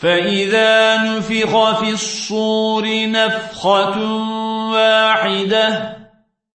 فإذا نفخ في الصور نفخة واحدة